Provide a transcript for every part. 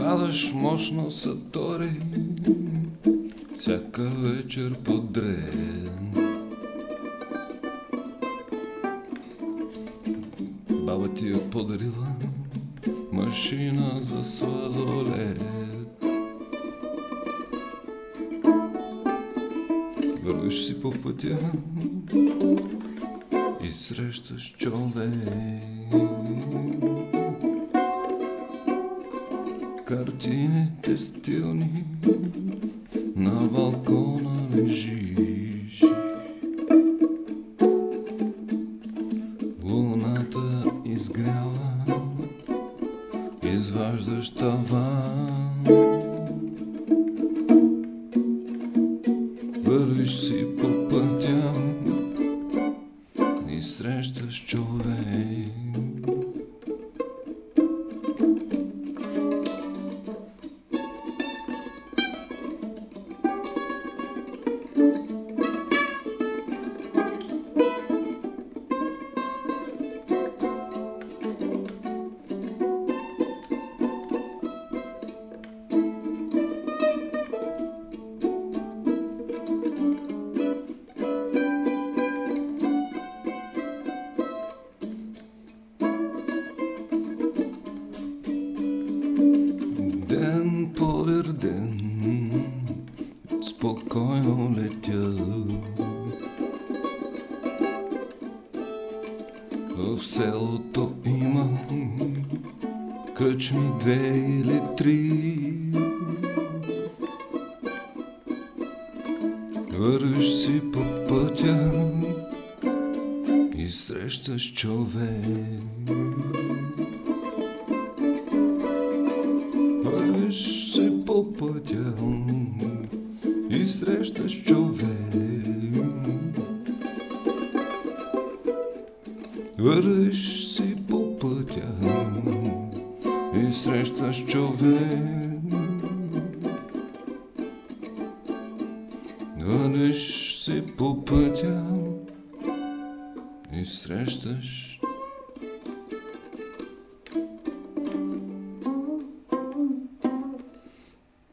Свираш мощно са тори, всяка вечер подред. Баба ти е подарила машина за сладолет. Вървиш си по пътя и срещаш човек. Картините стилни на балкона лежиш. Луната изгряла, изваждаш таван. Вървиш си по пътя и срещаш човек. Полер ден, спокойно летя. В селото има кръчми две или три. Вървиш си по пътя и срещаш човек. И срещаш човек. Вървиш си по пътя и срещаш човек. Вървиш си по пътя и срещаш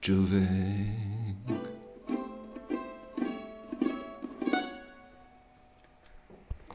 човек.